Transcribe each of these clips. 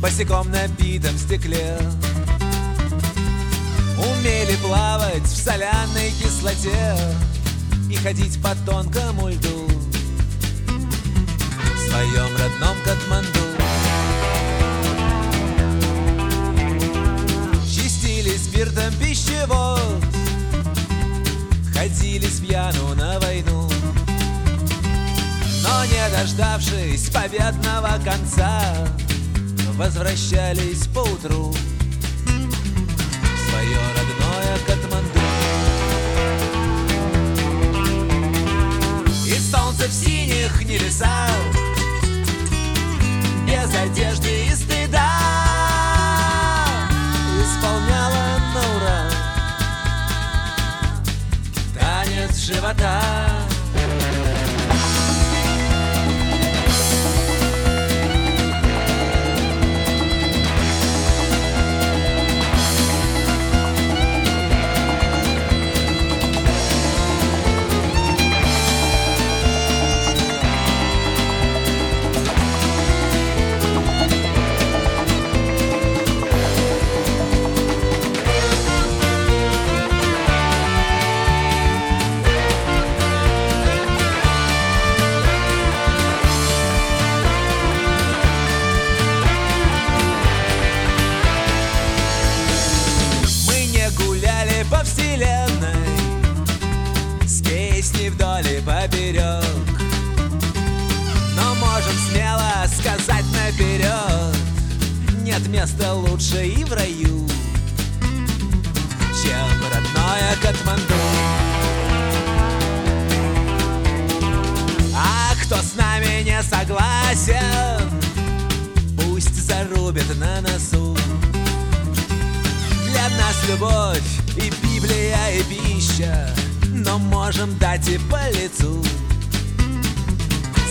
босиком на битом стекле. Умели плавать в соляной кислоте И ходить по тонкому льду В своем родном Катманду. Чистили спиртом пищевод Ходили с пьяну на войну. Но не дождавшись победного конца Возвращались поутру. В свое родное Катманду. И солнце в синих небесах Без одежды и стыда. Исполняла на ура Танец живота поперек Но можем смело сказать наперед Нет места лучше и в раю Чем родное Катманду. А кто с нами не согласен Пусть зарубит на носу. Для нас любовь и Библия и пища можем дать и по лицу.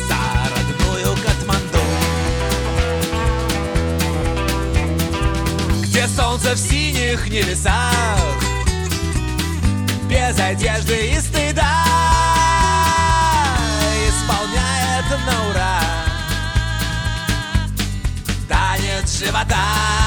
За родную Катманду. Где солнце в синих небесах Без одежды и стыда Исполняет на ура. Танец живота